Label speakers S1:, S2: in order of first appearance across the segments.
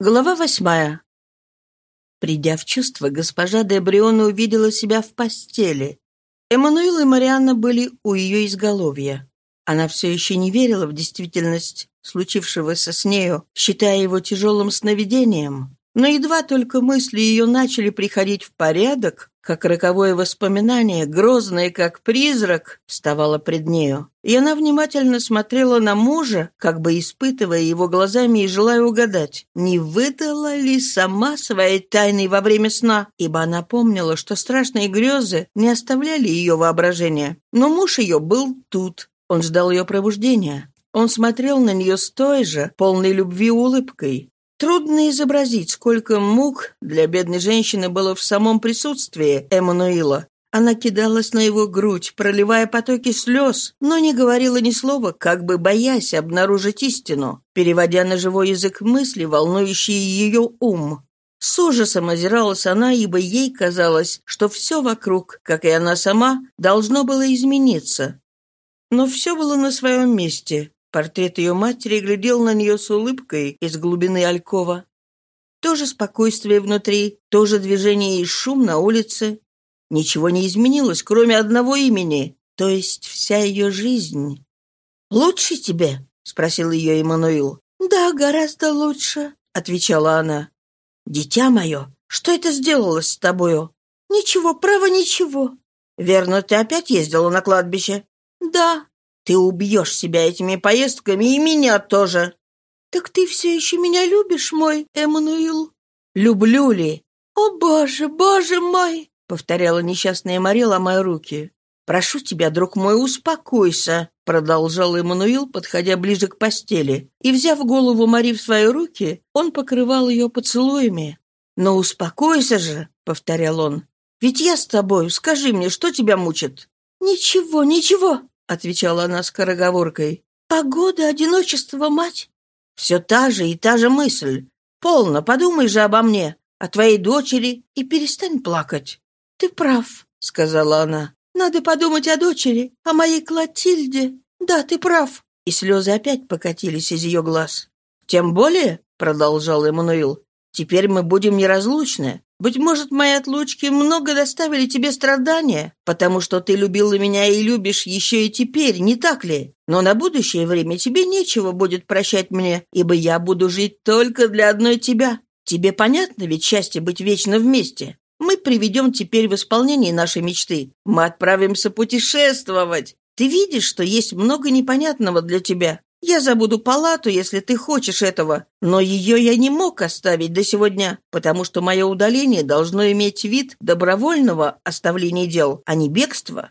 S1: Глава восьмая. Придя в чувство, госпожа де Бриона увидела себя в постели. Эммануил и Марианна были у ее изголовья. Она все еще не верила в действительность случившегося с нею, считая его тяжелым сновидением. Но едва только мысли ее начали приходить в порядок, как роковое воспоминание, грозное как призрак, вставало пред нею. И она внимательно смотрела на мужа, как бы испытывая его глазами и желая угадать, не выдала ли сама своей тайны во время сна, ибо она помнила, что страшные грезы не оставляли ее воображения. Но муж ее был тут. Он ждал ее пробуждения. Он смотрел на нее с той же, полной любви улыбкой. Трудно изобразить, сколько мук для бедной женщины было в самом присутствии Эммануила. Она кидалась на его грудь, проливая потоки слез, но не говорила ни слова, как бы боясь обнаружить истину, переводя на живой язык мысли, волнующие ее ум. С ужасом озиралась она, ибо ей казалось, что все вокруг, как и она сама, должно было измениться. Но все было на своем месте. Портрет ее матери глядел на нее с улыбкой из глубины алькова. То же спокойствие внутри, то же движение и шум на улице. Ничего не изменилось, кроме одного имени, то есть вся ее жизнь. «Лучше тебе?» — спросил ее Эммануил. «Да, гораздо лучше», — отвечала она. «Дитя мое, что это сделалось с тобою?» «Ничего, право, ничего». «Верно, ты опять ездила на кладбище?» «Да». Ты убьешь себя этими поездками и меня тоже». «Так ты все еще меня любишь, мой Эммануил?» «Люблю ли?» «О, боже, боже мой!» — повторяла несчастная Мари, ломая руки. «Прошу тебя, друг мой, успокойся», — продолжал Эммануил, подходя ближе к постели. И, взяв голову Мари в свои руки, он покрывал ее поцелуями. «Но успокойся же», — повторял он. «Ведь я с тобой. Скажи мне, что тебя мучит?» «Ничего, ничего», — отвечала она скороговоркой. «Погода, одиночество, мать». «Все та же и та же мысль. Полно, подумай же обо мне, о твоей дочери, и перестань плакать». «Ты прав», — сказала она. «Надо подумать о дочери, о моей Клотильде. Да, ты прав». И слезы опять покатились из ее глаз. «Тем более», — продолжал Эммануил, — «теперь мы будем неразлучны. Быть может, мои отлучки много доставили тебе страдания, потому что ты любила меня и любишь еще и теперь, не так ли? Но на будущее время тебе нечего будет прощать мне, ибо я буду жить только для одной тебя. Тебе понятно ведь счастье быть вечно вместе? Мы приведем теперь в исполнение нашей мечты. Мы отправимся путешествовать. Ты видишь, что есть много непонятного для тебя. Я забуду палату, если ты хочешь этого, но ее я не мог оставить до сегодня, потому что мое удаление должно иметь вид добровольного оставления дел, а не бегства».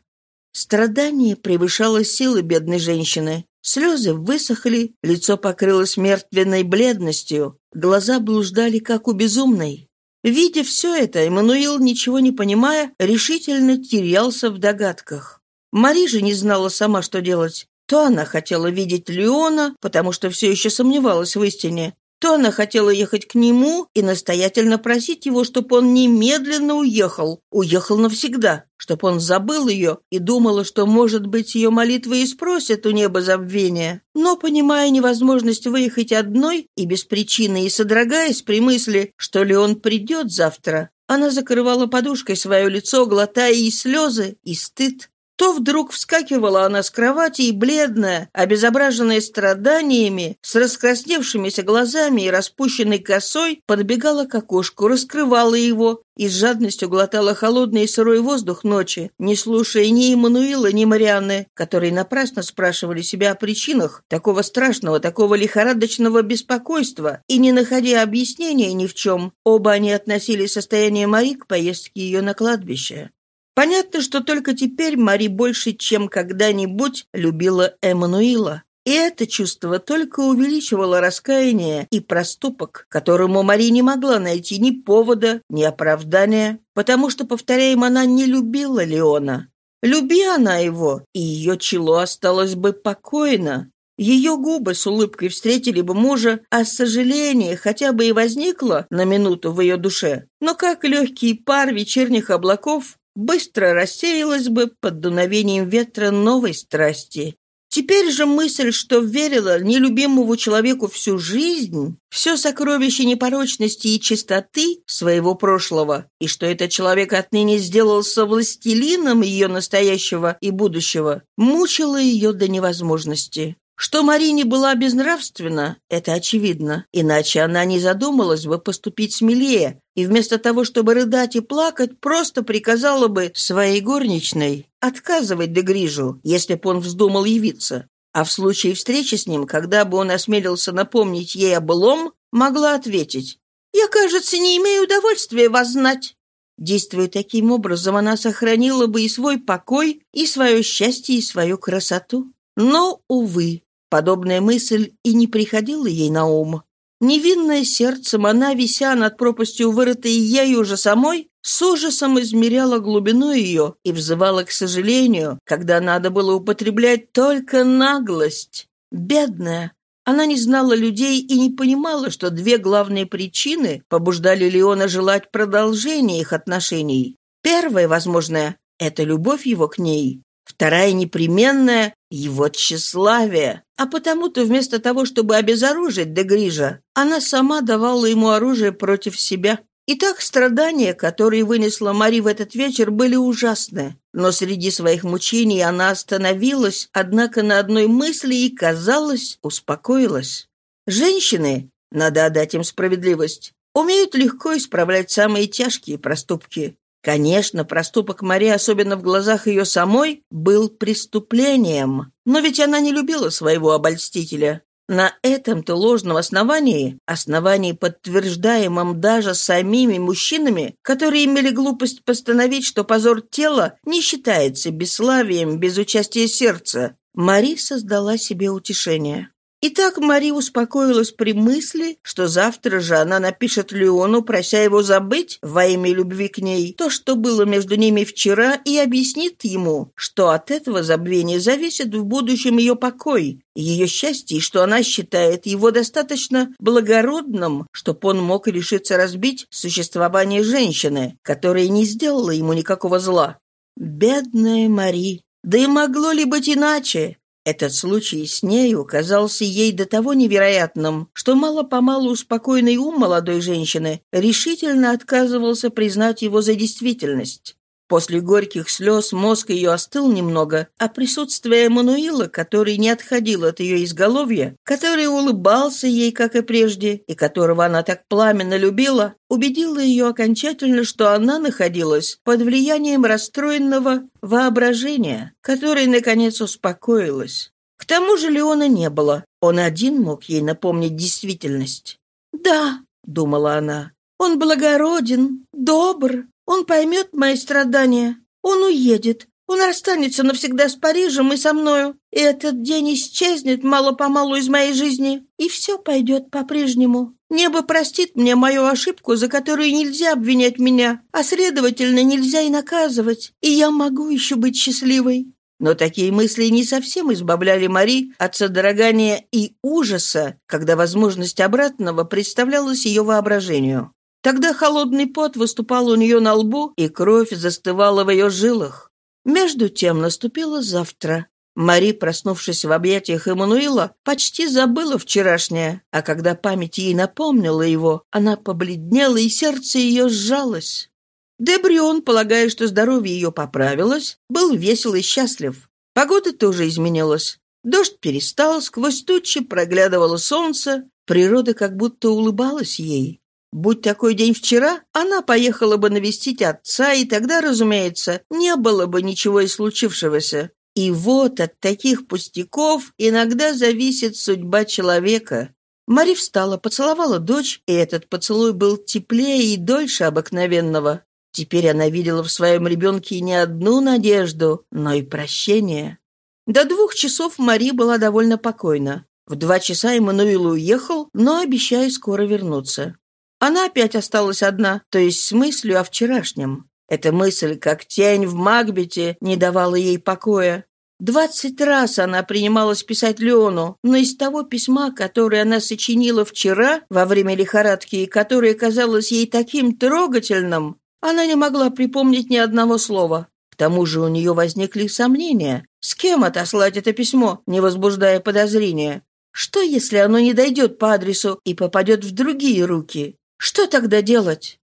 S1: Страдание превышало силы бедной женщины. Слезы высохли, лицо покрылось мертвенной бледностью, глаза блуждали, как у безумной. Видя все это, Эммануил, ничего не понимая, решительно терялся в догадках. Мари же не знала сама, что делать. То она хотела видеть Леона, потому что все еще сомневалась в истине, то она хотела ехать к нему и настоятельно просить его, чтобы он немедленно уехал, уехал навсегда, чтобы он забыл ее и думала, что, может быть, ее молитвы и спросят у неба забвения. Но, понимая невозможность выехать одной и без причины и содрогаясь при мысли, что Леон придет завтра, она закрывала подушкой свое лицо, глотая и слезы, и стыд, то вдруг вскакивала она с кровати и бледная, обезображенная страданиями, с раскрасневшимися глазами и распущенной косой, подбегала к окошку, раскрывала его и с жадностью глотала холодный и сырой воздух ночи, не слушая ни Эммануила, ни Марианны, которые напрасно спрашивали себя о причинах такого страшного, такого лихорадочного беспокойства, и, не находя объяснения ни в чем, оба они относили состояние Мари к поездке ее на кладбище. Понятно, что только теперь Мари больше, чем когда-нибудь, любила Эммануила. И это чувство только увеличивало раскаяние и проступок, которому Мари не могла найти ни повода, ни оправдания, потому что, повторяем, она не любила Леона. Люби она его, и ее чело осталось бы покойно. Ее губы с улыбкой встретили бы мужа, а сожаление хотя бы и возникло на минуту в ее душе. Но как легкий пар вечерних облаков, быстро рассеялась бы под дуновением ветра новой страсти. Теперь же мысль, что верила нелюбимому человеку всю жизнь, все сокровище непорочности и чистоты своего прошлого, и что этот человек отныне сделался властелином ее настоящего и будущего, мучила ее до невозможности. Что Марине была безнравственна, это очевидно, иначе она не задумалась бы поступить смелее, и вместо того, чтобы рыдать и плакать, просто приказала бы своей горничной отказывать Дегрижу, если бы он вздумал явиться. А в случае встречи с ним, когда бы он осмелился напомнить ей о былом, могла ответить «Я, кажется, не имею удовольствия вас знать». Действуя таким образом, она сохранила бы и свой покой, и свое счастье, и свою красоту. Но, увы, Подобная мысль и не приходила ей на ум. Невинное сердцем она, вися над пропастью, вырытой ею уже самой, с ужасом измеряла глубину ее и взывала к сожалению, когда надо было употреблять только наглость. Бедная, она не знала людей и не понимала, что две главные причины побуждали Леона желать продолжения их отношений. Первая, возможная, это любовь его к ней. Вторая непременная — его тщеславие. А потому-то вместо того, чтобы обезоружить Дегрижа, она сама давала ему оружие против себя. Итак, страдания, которые вынесла Мари в этот вечер, были ужасны. Но среди своих мучений она остановилась, однако на одной мысли и, казалось, успокоилась. Женщины, надо отдать им справедливость, умеют легко исправлять самые тяжкие проступки. Конечно, проступок Марии, особенно в глазах ее самой, был преступлением. Но ведь она не любила своего обольстителя. На этом-то ложном основании, основании, подтверждаемом даже самими мужчинами, которые имели глупость постановить, что позор тела не считается бесславием без участия сердца, Мари создала себе утешение. Итак, Мари успокоилась при мысли, что завтра же она напишет Леону, прося его забыть во имя любви к ней то, что было между ними вчера, и объяснит ему, что от этого забвения зависит в будущем ее покой, ее счастье, и что она считает его достаточно благородным, чтобы он мог решиться разбить существование женщины, которая не сделала ему никакого зла. Бедная Мари! Да и могло ли быть иначе? Этот случай с нею казался ей до того невероятным, что мало-помалу успокоенный ум молодой женщины решительно отказывался признать его за действительность. После горьких слез мозг ее остыл немного, а присутствие Эммануила, который не отходил от ее изголовья, который улыбался ей, как и прежде, и которого она так пламенно любила, убедило ее окончательно, что она находилась под влиянием расстроенного воображения, которое, наконец, успокоилось. К тому же Леона не было. Он один мог ей напомнить действительность. «Да», — думала она, — «он благороден, добр, он поймет мои страдания. Он уедет. Он расстанется навсегда с Парижем и со мною. И этот день исчезнет мало-помалу из моей жизни. И все пойдет по-прежнему. Небо простит мне мою ошибку, за которую нельзя обвинять меня, а, следовательно, нельзя и наказывать. И я могу еще быть счастливой. Но такие мысли не совсем избавляли Мари от содрогания и ужаса, когда возможность обратного представлялась ее воображению. Тогда холодный пот выступал у нее на лбу, и кровь застывала в ее жилах. Между тем наступило завтра. Мари, проснувшись в объятиях Эммануила, почти забыла вчерашнее, а когда память ей напомнила его, она побледнела, и сердце ее сжалось. Дебрион, полагая, что здоровье ее поправилось, был весел и счастлив. Погода тоже изменилась. Дождь перестал, сквозь тучи проглядывало солнце, природа как будто улыбалась ей. Будь такой день вчера, она поехала бы навестить отца, и тогда, разумеется, не было бы ничего и случившегося. И вот от таких пустяков иногда зависит судьба человека. Мари встала, поцеловала дочь, и этот поцелуй был теплее и дольше обыкновенного. Теперь она видела в своем ребенке не одну надежду, но и прощение. До двух часов Мари была довольно покойна. В два часа Эммануил уехал, но обещая скоро вернуться. Она опять осталась одна, то есть с мыслью о вчерашнем. Эта мысль, как тень в Макбете, не давала ей покоя. Двадцать раз она принималась писать Леону, но из того письма, которое она сочинила вчера, во время лихорадки, и которое казалось ей таким трогательным, она не могла припомнить ни одного слова. К тому же у нее возникли сомнения, С кем отослать это письмо, не возбуждая подозрения? Что, если оно не дойдет по адресу и попадет в другие руки? Что тогда делать?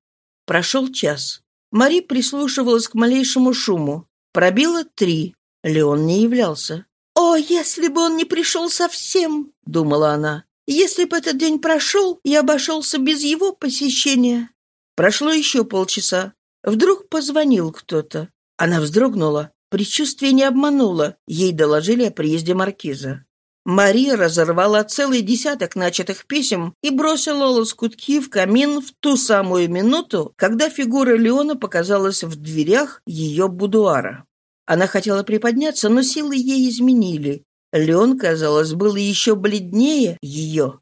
S1: Прошел час. Мари прислушивалась к малейшему шуму. Пробило три. Леон не являлся. «О, если бы он не пришел совсем!» — думала она. «Если бы этот день прошел, я обошелся без его посещения». Прошло еще полчаса. Вдруг позвонил кто-то. Она вздрогнула. Предчувствие не обмануло. Ей доложили о приезде маркиза. Мария разорвала целый десяток начатых писем и бросила лоскутки в камин в ту самую минуту, когда фигура Леона показалась в дверях ее будуара. Она хотела приподняться, но силы ей изменили. Леон, казалось, был еще бледнее ее.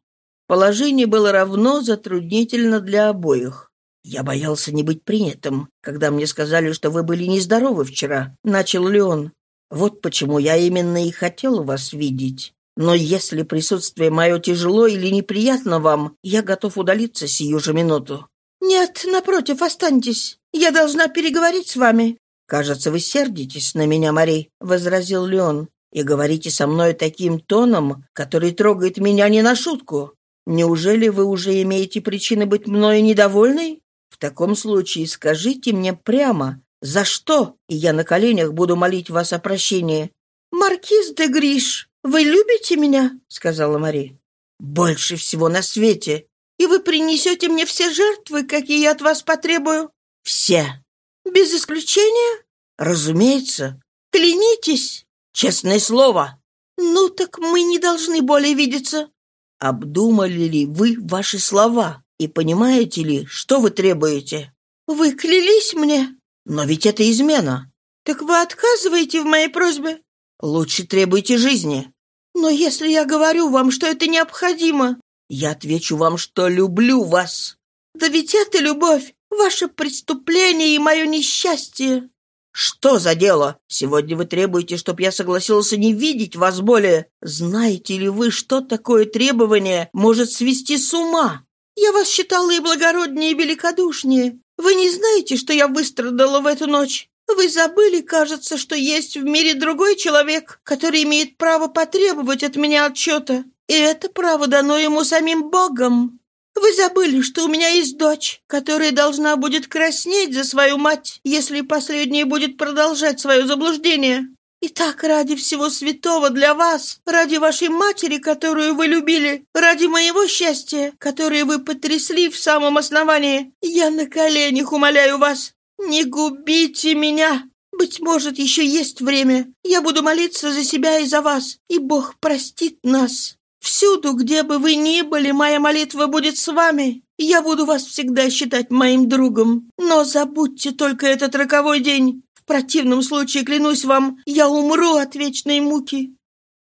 S1: Положение было равно затруднительно для обоих. «Я боялся не быть принятым, когда мне сказали, что вы были нездоровы вчера», — начал Леон. «Вот почему я именно и хотел вас видеть. Но если присутствие мое тяжело или неприятно вам, я готов удалиться сию же минуту». «Нет, напротив, останьтесь. Я должна переговорить с вами». «Кажется, вы сердитесь на меня, Мари», — возразил Леон, «и говорите со мной таким тоном, который трогает меня не на шутку. Неужели вы уже имеете причины быть мною недовольной? В таком случае скажите мне прямо, за что, и я на коленях буду молить вас о прощении». «Маркиз де Гриш, вы любите меня?» — сказала Мари. «Больше всего на свете. И вы принесете мне все жертвы, какие я от вас потребую?» «Все». «Без исключения?» «Разумеется». «Клянитесь?» «Честное слово». «Ну, так мы не должны более видеться». «Обдумали ли вы ваши слова и понимаете ли, что вы требуете?» «Вы клялись мне?» «Но ведь это измена». «Так вы отказываете в моей просьбе?» «Лучше требуйте жизни». «Но если я говорю вам, что это необходимо...» «Я отвечу вам, что люблю вас». «Да ведь это любовь. Ваше преступление и мое несчастье!» «Что за дело? Сегодня вы требуете, чтобы я согласился не видеть вас более. Знаете ли вы, что такое требование может свести с ума?» «Я вас считала и благороднее, и великодушнее. Вы не знаете, что я выстрадала в эту ночь? Вы забыли, кажется, что есть в мире другой человек, который имеет право потребовать от меня отчета. И это право дано ему самим Богом. Вы забыли, что у меня есть дочь, которая должна будет краснеть за свою мать, если последняя будет продолжать свое заблуждение. Итак, ради всего святого для вас, ради вашей матери, которую вы любили, ради моего счастья, которое вы потрясли в самом основании, я на коленях умоляю вас, не губите меня. Быть может, еще есть время. Я буду молиться за себя и за вас, и Бог простит нас. Всюду, где бы вы ни были, моя молитва будет с вами. Я буду вас всегда считать моим другом. Но забудьте только этот роковой день. В противном случае, клянусь вам, я умру от вечной муки».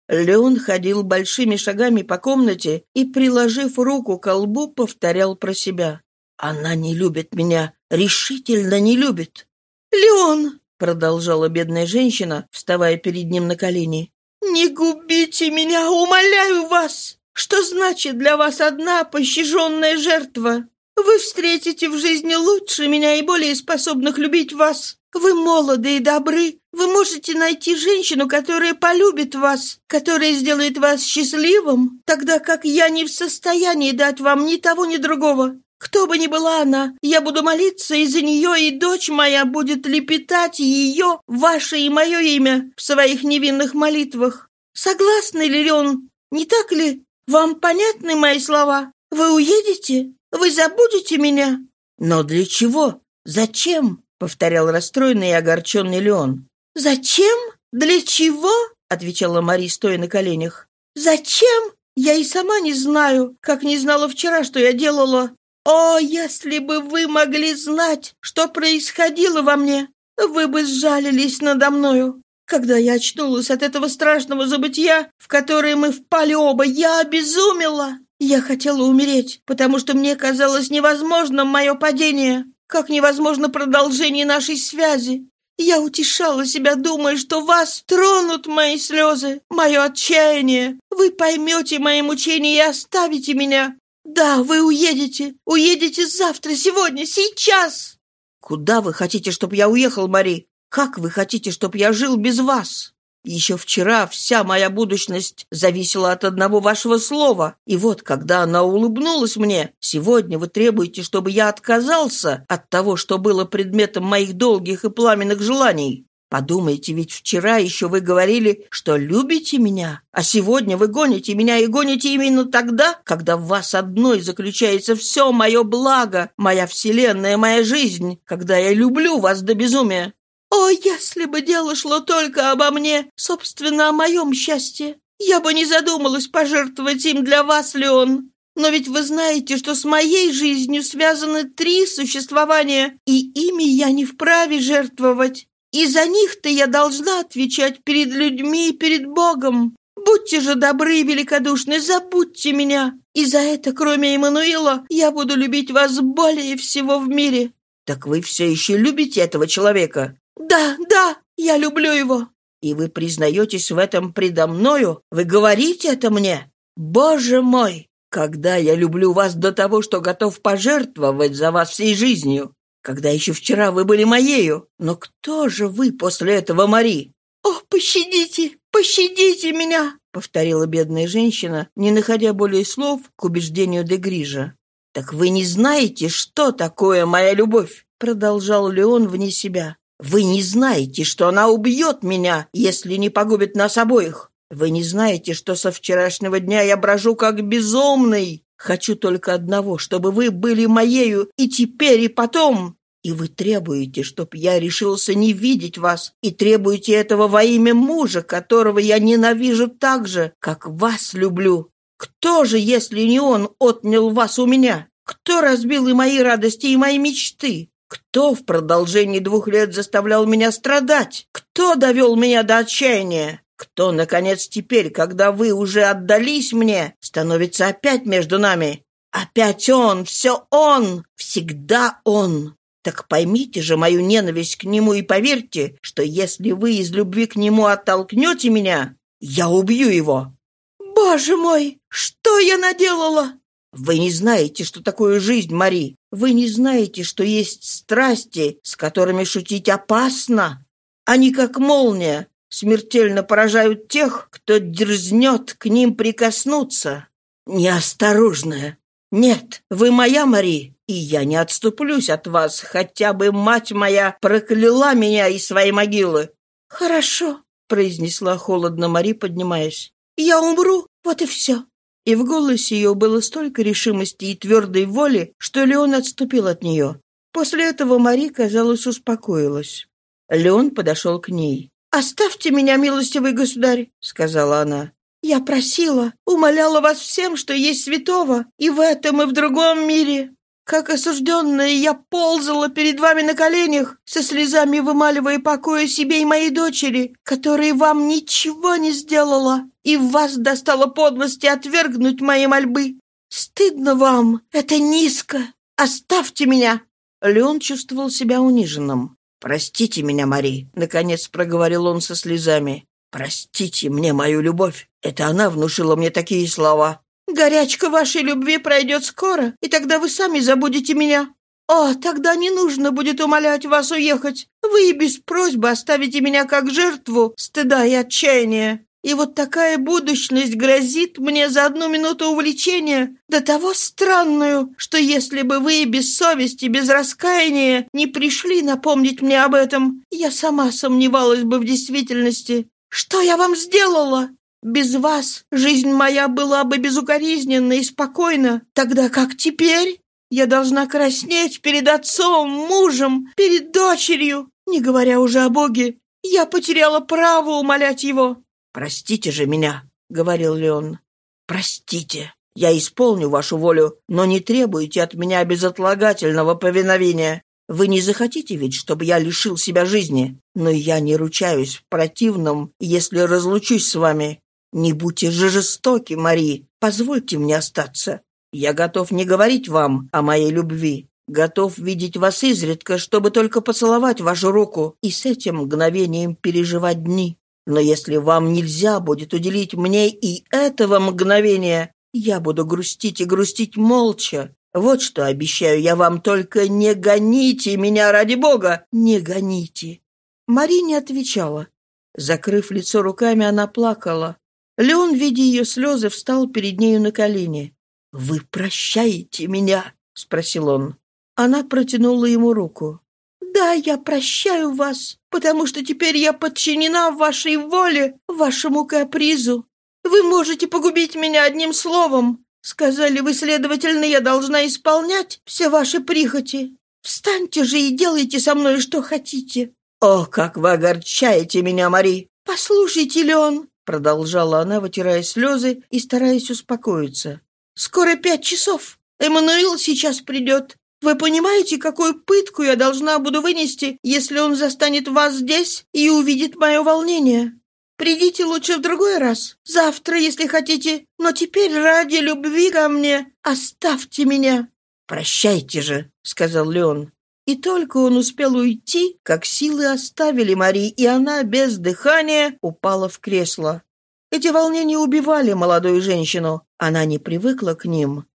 S1: Леон ходил большими шагами по комнате и, приложив руку к колбу, повторял про себя. «Она не любит меня, решительно не любит». «Леон!» — продолжала бедная женщина, вставая перед ним на колени. «Не губите меня, умоляю вас! Что значит для вас одна пощаженная жертва? Вы встретите в жизни лучше меня и более способных любить вас. Вы молоды и добры. Вы можете найти женщину, которая полюбит вас, которая сделает вас счастливым, тогда как я не в состоянии дать вам ни того, ни другого. Кто бы ни была она, я буду молиться из-за нее, и дочь моя будет лепетать ее, ваше и мое имя в своих невинных молитвах. Согласны ли он? Не так ли? Вам понятны мои слова? Вы уедете? Вы забудете меня?» «Но для чего? Зачем?» — повторял расстроенный и огорченный Леон. «Зачем? Для чего?» — отвечала Мари, стоя на коленях. «Зачем? Я и сама не знаю, как не знала вчера, что я делала. О, если бы вы могли знать, что происходило во мне, вы бы сжалились надо мною. Когда я очнулась от этого страшного забытия, в которое мы впали оба, я обезумела. Я хотела умереть, потому что мне казалось невозможным мое падение, как невозможно продолжение нашей связи. Я утешала себя, думая, что вас тронут мои слезы, мое отчаяние. Вы поймете мои мучения и оставите меня. «Да, вы уедете. Уедете завтра, сегодня, сейчас!» «Куда вы хотите, чтобы я уехал, Мари? Как вы хотите, чтобы я жил без вас?» Еще вчера вся моя будущность зависела от одного вашего слова. И вот, когда она улыбнулась мне, сегодня вы требуете, чтобы я отказался от того, что было предметом моих долгих и пламенных желаний. Подумайте, ведь вчера еще вы говорили, что любите меня, а сегодня вы гоните меня и гоните именно тогда, когда в вас одной заключается все мое благо, моя вселенная, моя жизнь, когда я люблю вас до безумия. О, если бы дело шло только обо мне, собственно, о моем счастье, я бы не задумалась пожертвовать им для вас, Леон. Но ведь вы знаете, что с моей жизнью связаны три существования, и ими я не вправе жертвовать. И за них-то я должна отвечать перед людьми и перед Богом. Будьте же добры и великодушны, забудьте меня. И за это, кроме Эммануила, я буду любить вас более всего в мире». «Так вы все еще любите этого человека?» «Да, да, я люблю его». «И вы признаетесь в этом предо мною? Вы говорите это мне? Боже мой! Когда я люблю вас до того, что готов пожертвовать за вас всей жизнью, когда еще вчера вы были моею. Но кто же вы после этого, Мари?» «О, пощадите, пощадите меня!» — повторила бедная женщина, не находя более слов к убеждению де Грижа. «Так вы не знаете, что такое моя любовь?» — продолжал Леон вне себя. «Вы не знаете, что она убьет меня, если не погубит нас обоих. Вы не знаете, что со вчерашнего дня я брожу как безумный. Хочу только одного, чтобы вы были моею и теперь, и потом. И вы требуете, чтоб я решился не видеть вас, и требуете этого во имя мужа, которого я ненавижу так же, как вас люблю. Кто же, если не он, отнял вас у меня? Кто разбил и мои радости, и мои мечты? Кто в продолжении двух лет заставлял меня страдать? Кто довел меня до отчаяния? Кто, наконец, теперь, когда вы уже отдались мне, становится опять между нами? Опять он, все он, всегда он. Так поймите же мою ненависть к нему и поверьте, что если вы из любви к нему оттолкнете меня, я убью его. Боже мой, что я наделала? Вы не знаете, что такое жизнь, Мари. Вы не знаете, что есть страсти, с которыми шутить опасно. Они как молния, смертельно поражают тех, кто дерзнет к ним прикоснуться. Неосторожная. Нет, вы моя, Мари, и я не отступлюсь от вас, хотя бы мать моя прокляла меня из своей могилы. Хорошо, произнесла холодно Мари, поднимаясь. Я умру, вот и все. И в голосе ее было столько решимости и твердой воли, что Леон отступил от нее. После этого Мари, казалось, успокоилась. Леон подошел к ней. «Оставьте меня, милостивый государь», — сказала она. «Я просила, умоляла вас всем, что есть святого, и в этом, и в другом мире. Как осужденная, я ползала перед вами на коленях, со слезами вымаливая покоя себе и моей дочери, которая вам ничего не сделала, и в вас достала подлости отвергнуть мои мольбы. Стыдно вам, это низко. Оставьте меня!» Леон чувствовал себя униженным. «Простите меня, Мари», — наконец проговорил он со слезами. «Простите мне мою любовь. Это она внушила мне такие слова». «Горячка вашей любви пройдет скоро, и тогда вы сами забудете меня. О, тогда не нужно будет умолять вас уехать. Вы и без просьбы оставите меня как жертву стыда и отчаяния. И вот такая будущность грозит мне за одну минуту увлечения, до того странную, что если бы вы без совести, без раскаяния не пришли напомнить мне об этом, я сама сомневалась бы в действительности. Что я вам сделала? Без вас жизнь моя была бы безукоризненна и спокойна, тогда как теперь я должна краснеть перед отцом, мужем, перед дочерью, не говоря уже о Боге. Я потеряла право умолять его. «Простите же меня», — говорил Леон. «Простите. Я исполню вашу волю, но не требуйте от меня безотлагательного повиновения. Вы не захотите ведь, чтобы я лишил себя жизни, но я не ручаюсь в противном, если разлучусь с вами. Не будьте же жестоки, Мари, позвольте мне остаться. Я готов не говорить вам о моей любви, готов видеть вас изредка, чтобы только поцеловать вашу руку и с этим мгновением переживать дни. Но если вам нельзя будет уделить мне и этого мгновения, я буду грустить и грустить молча. Вот что обещаю я вам, только не гоните меня ради бога, не гоните». Мари не отвечала. Закрыв лицо руками, она плакала. Леон, видя ее слезы, встал перед нею на колени. «Вы прощаете меня?» — спросил он. Она протянула ему руку. «Да, я прощаю вас, потому что теперь я подчинена вашей воле, вашему капризу. Вы можете погубить меня одним словом. Сказали вы, следовательно, я должна исполнять все ваши прихоти. Встаньте же и делайте со мной, что хотите». «О, как вы огорчаете меня, Мари!» «Послушайте, Леон!» — продолжала она, вытирая слезы и стараясь успокоиться. «Скоро пять часов. Эммануил сейчас придет. Вы понимаете, какую пытку я должна буду вынести, если он застанет вас здесь и увидит мое волнение? Придите лучше в другой раз. Завтра, если хотите. Но теперь ради любви ко мне оставьте меня». «Прощайте же», — сказал Леон. И только он успел уйти, как силы оставили Мари, и она без дыхания упала в кресло. Эти волнения убивали молодую женщину. Она не привыкла к ним.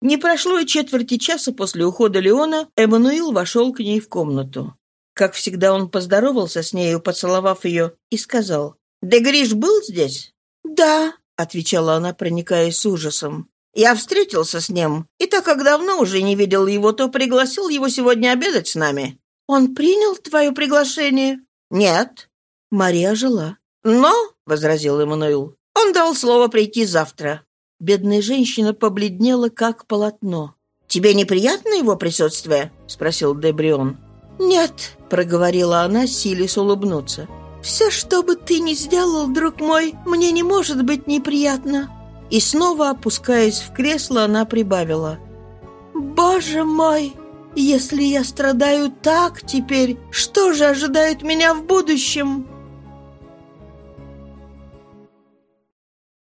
S1: Не прошло и четверти часа после ухода Леона, Эммануил вошел к ней в комнату. Как всегда, он поздоровался с нею, поцеловав ее, и сказал, «Дегриш был здесь?» «Да», — отвечала она, проникаясь с ужасом. «Я встретился с ним, и так как давно уже не видел его, то пригласил его сегодня обедать с нами». «Он принял твое приглашение?» «Нет». Мария жила. «Но», — возразил Эммануил, — «он дал слово прийти завтра». Бедная женщина побледнела, как полотно. «Тебе неприятно его присутствие?» — спросил Дебрион. «Нет», — проговорила она, силясь улыбнуться. «Все, что бы ты ни сделал, друг мой, мне не может быть неприятно». И снова, опускаясь в кресло, она прибавила. «Боже мой, если я страдаю так теперь, что же ожидает меня в будущем?»